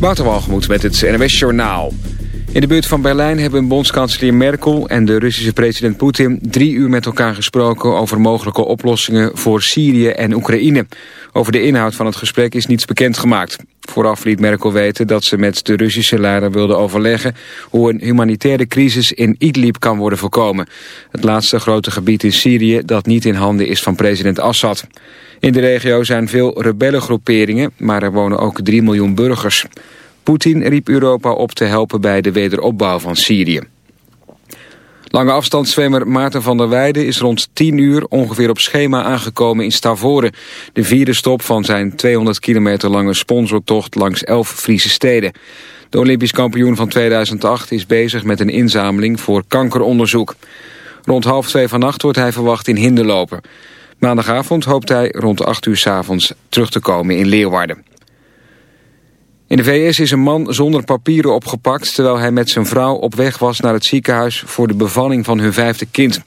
Waterwalgemoed met het NWS Journaal. In de buurt van Berlijn hebben bondskanselier Merkel en de Russische president Poetin drie uur met elkaar gesproken over mogelijke oplossingen voor Syrië en Oekraïne. Over de inhoud van het gesprek is niets bekendgemaakt. Vooraf liet Merkel weten dat ze met de Russische leider wilde overleggen hoe een humanitaire crisis in Idlib kan worden voorkomen. Het laatste grote gebied in Syrië dat niet in handen is van president Assad. In de regio zijn veel rebellengroeperingen, maar er wonen ook 3 miljoen burgers. Poetin riep Europa op te helpen bij de wederopbouw van Syrië. Lange afstandszwemmer Maarten van der Weijden is rond 10 uur ongeveer op schema aangekomen in Stavoren. De vierde stop van zijn 200 kilometer lange sponsortocht langs 11 Friese steden. De Olympisch kampioen van 2008 is bezig met een inzameling voor kankeronderzoek. Rond half twee vannacht wordt hij verwacht in Hinderlopen. Maandagavond hoopt hij rond 8 uur s avonds terug te komen in Leeuwarden. In de VS is een man zonder papieren opgepakt... terwijl hij met zijn vrouw op weg was naar het ziekenhuis... voor de bevalling van hun vijfde kind.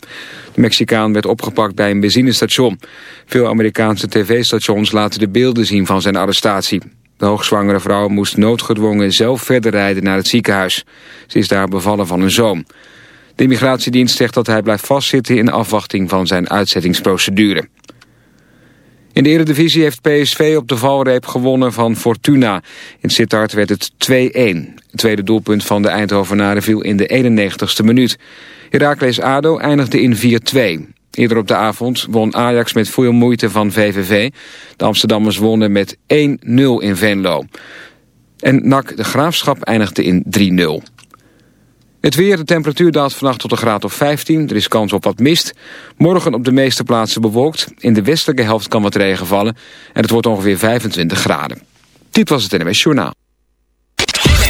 De Mexicaan werd opgepakt bij een benzinestation. Veel Amerikaanse tv-stations laten de beelden zien van zijn arrestatie. De hoogzwangere vrouw moest noodgedwongen zelf verder rijden naar het ziekenhuis. Ze is daar bevallen van een zoon. De immigratiedienst zegt dat hij blijft vastzitten in afwachting van zijn uitzettingsprocedure. In de Eredivisie heeft PSV op de valreep gewonnen van Fortuna. In Sittard werd het 2-1. Het tweede doelpunt van de Eindhovenaren viel in de 91ste minuut. Heracles ADO eindigde in 4-2. Eerder op de avond won Ajax met veel moeite van VVV. De Amsterdammers wonnen met 1-0 in Venlo. En NAC de Graafschap eindigde in 3-0. Het weer, de temperatuur daalt vannacht tot een graad of 15. Er is kans op wat mist. Morgen op de meeste plaatsen bewolkt. In de westelijke helft kan wat regen vallen. En het wordt ongeveer 25 graden. Dit was het NMS Journaal.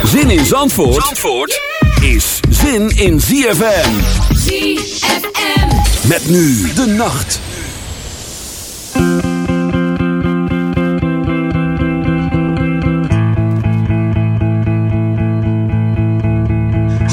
Zin in Zandvoort, Zandvoort is zin in ZFM. ZFM. Met nu de nacht.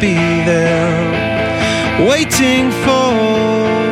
be there, waiting for.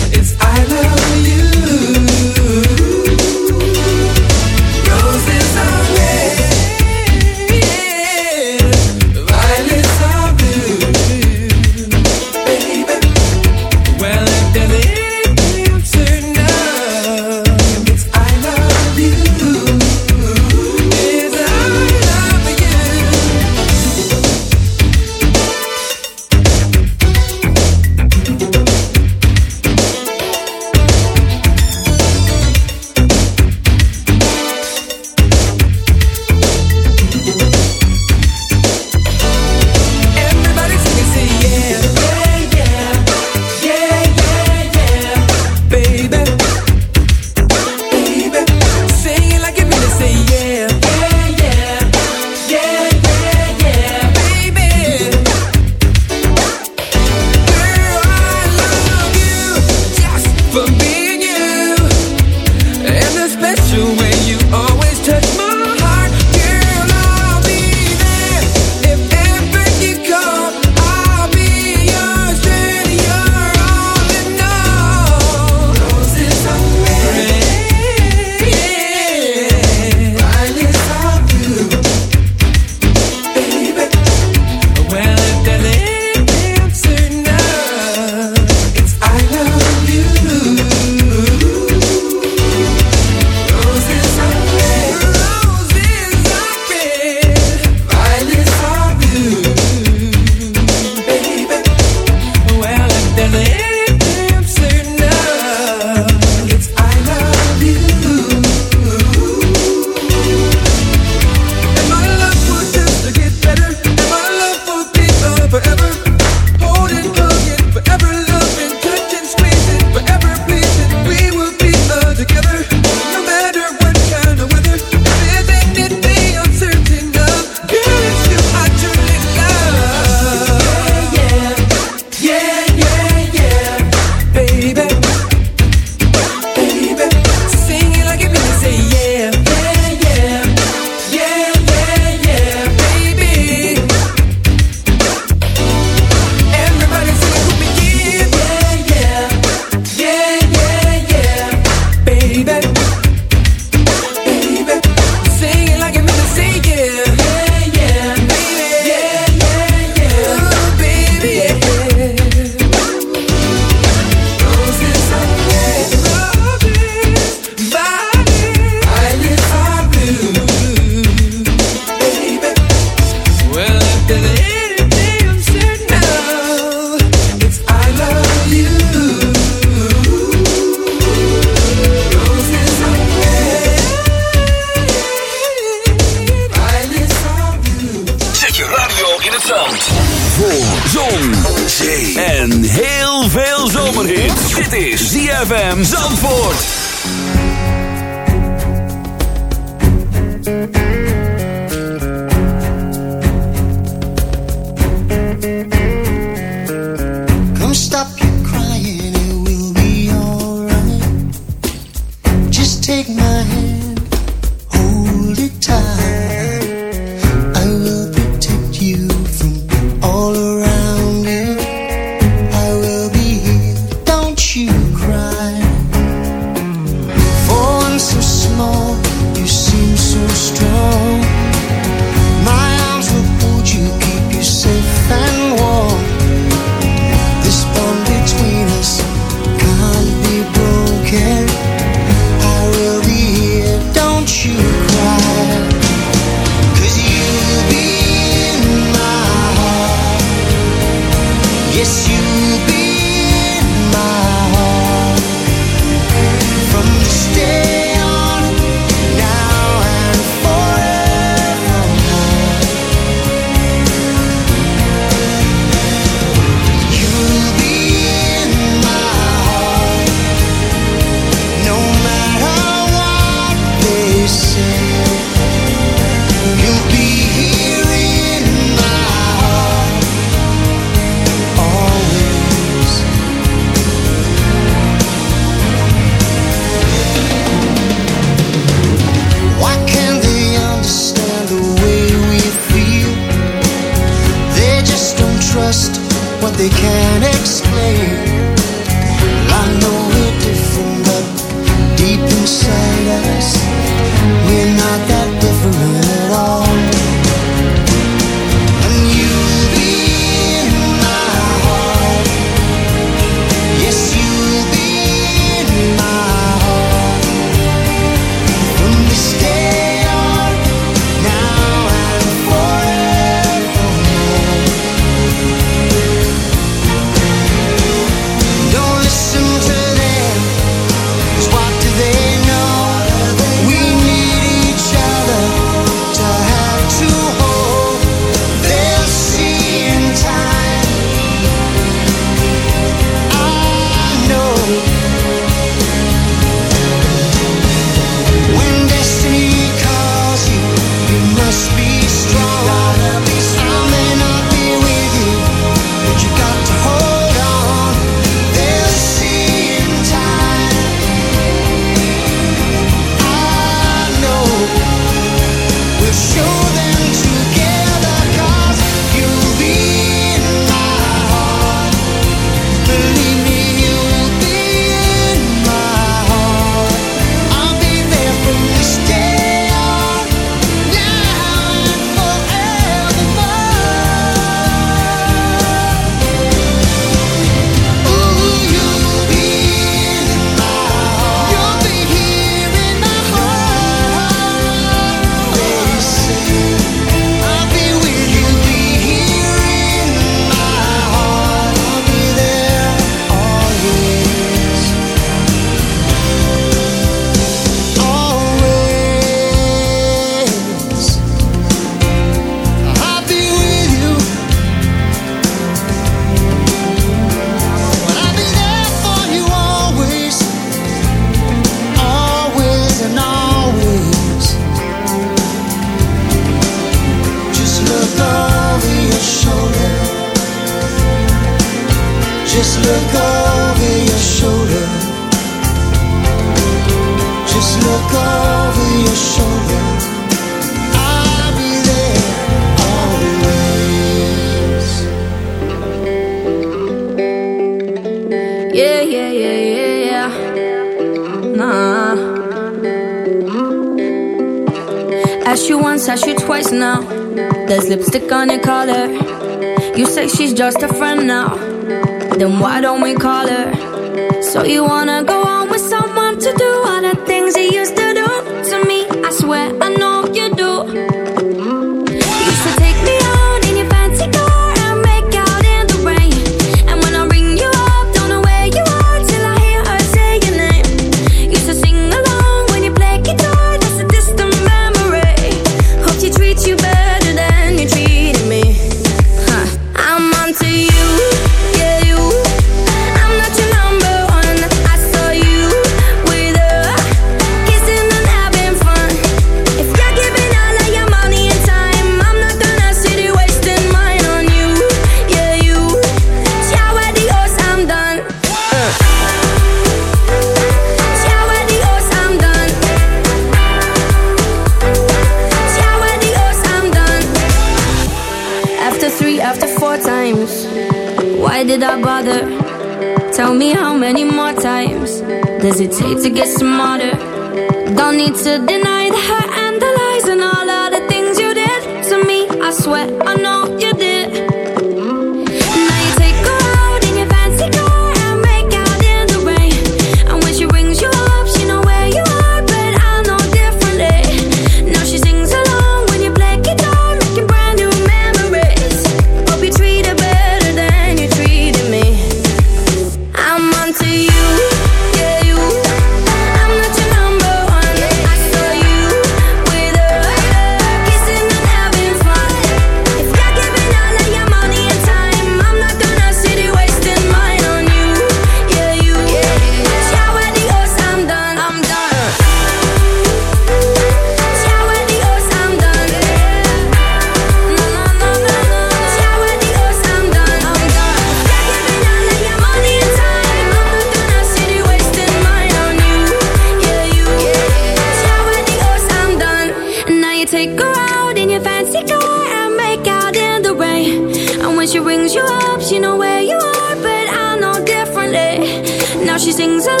sings you up, she know where you are, but I know differently. Now she sings along.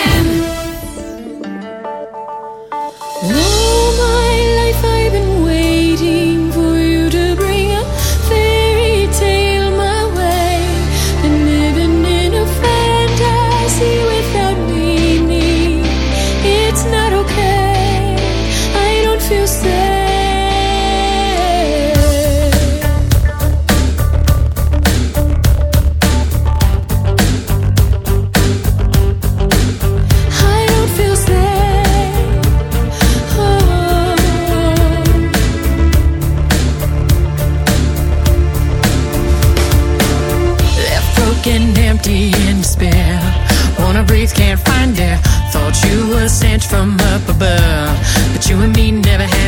Sent from up above. But you and me never had.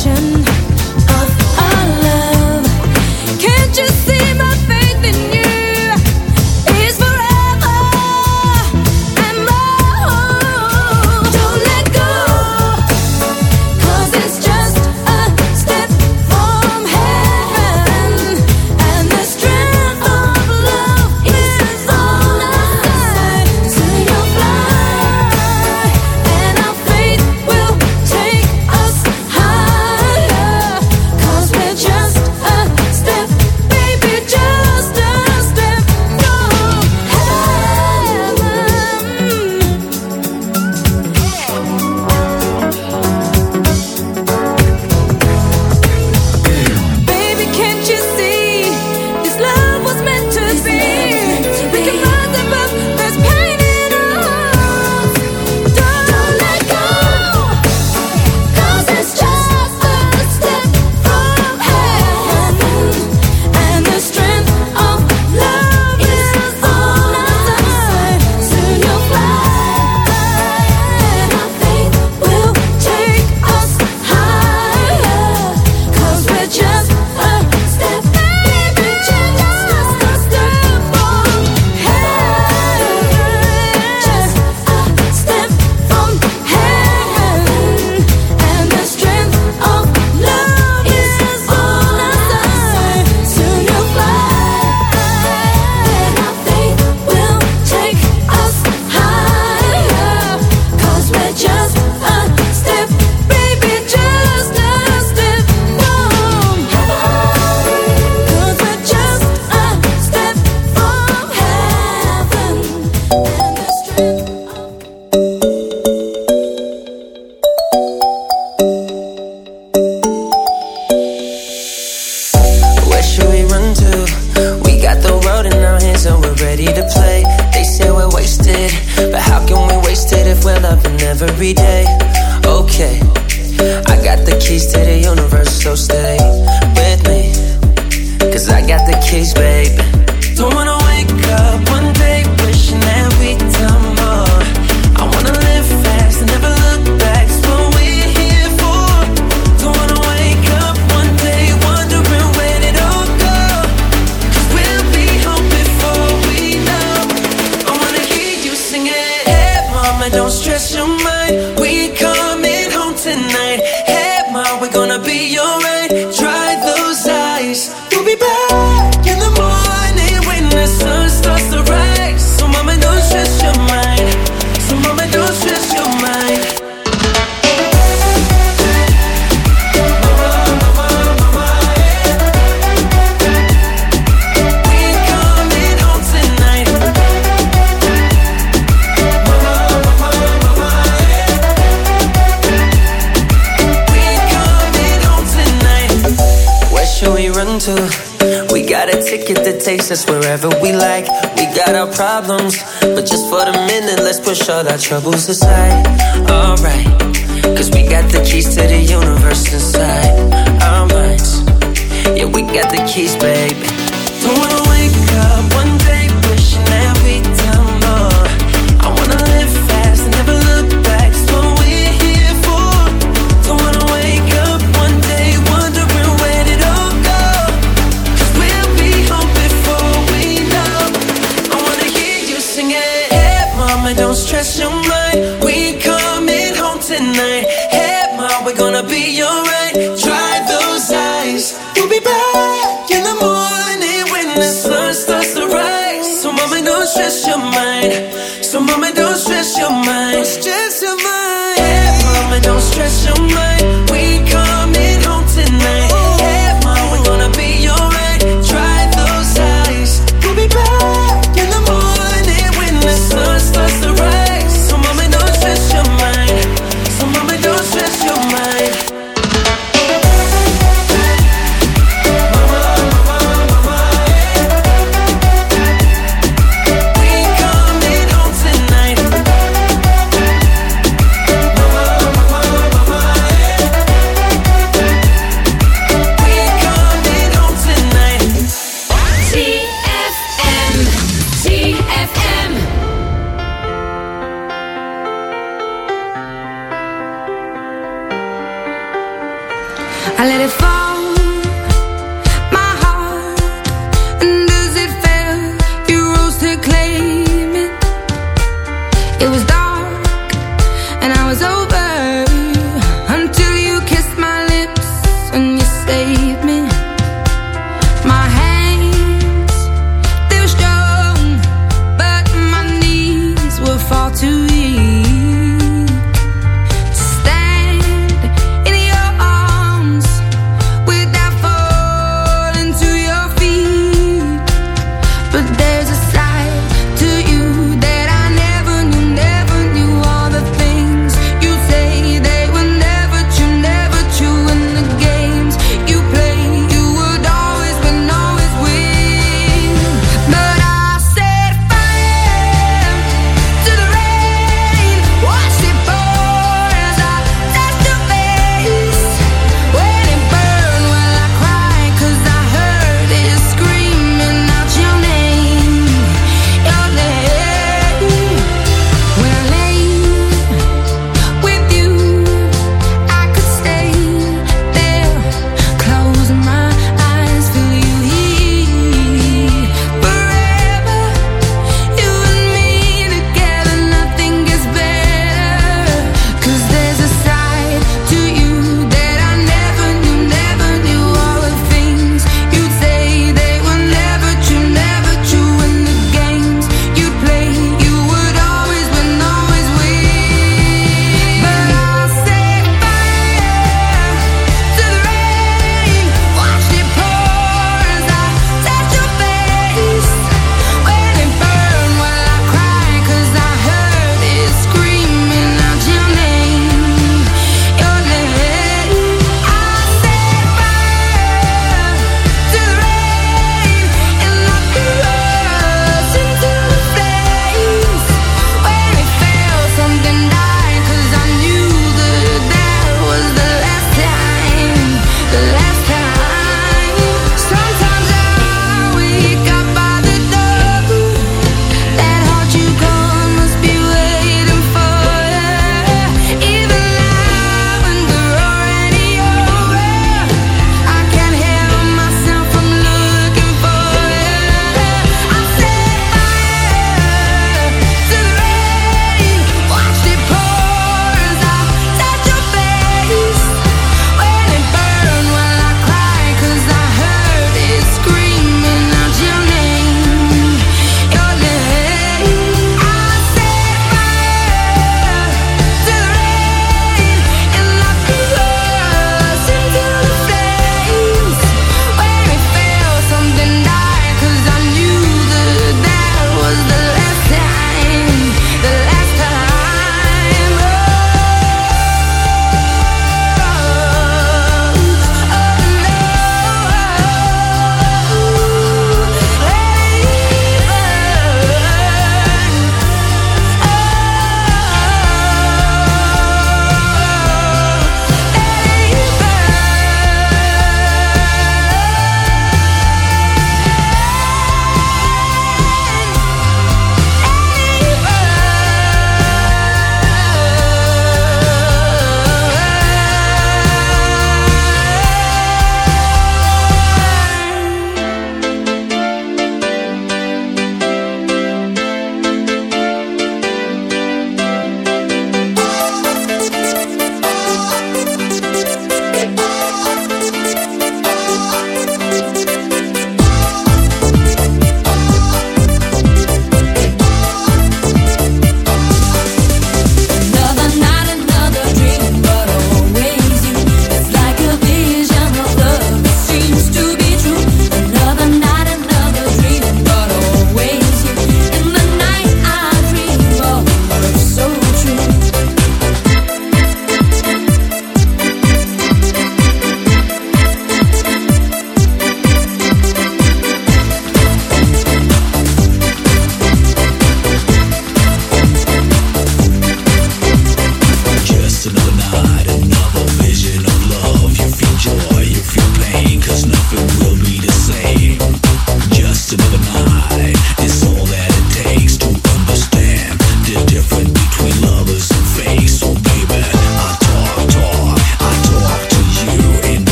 attention.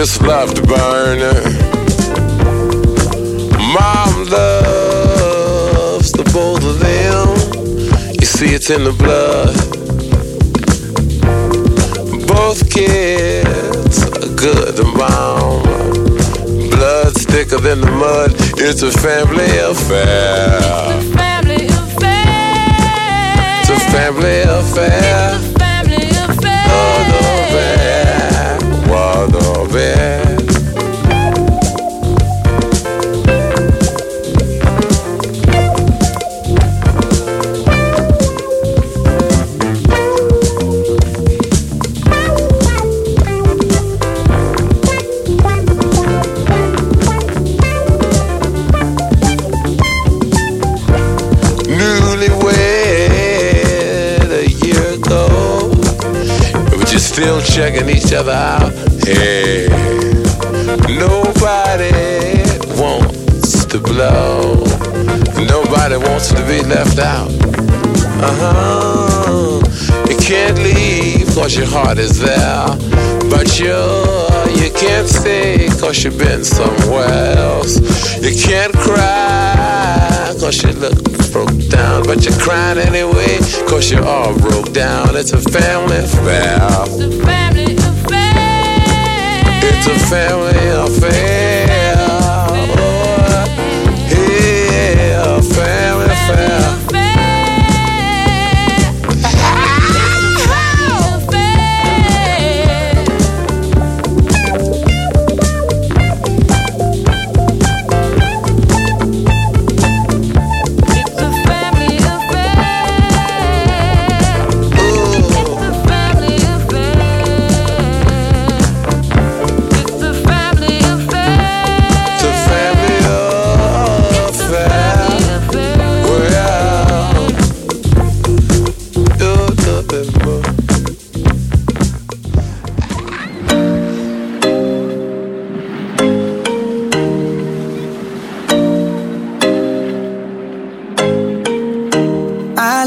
just loved cause you've been somewhere else. You can't cry cause you look broke down. But you're crying anyway cause you're all broke down. It's a family affair. It's a family affair. Oh,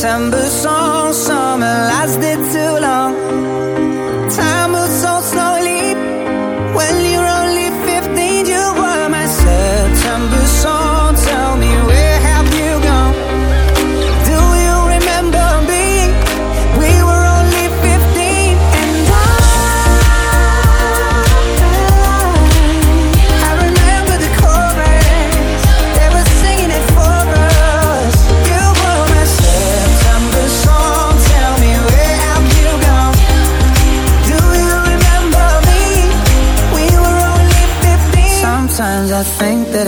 September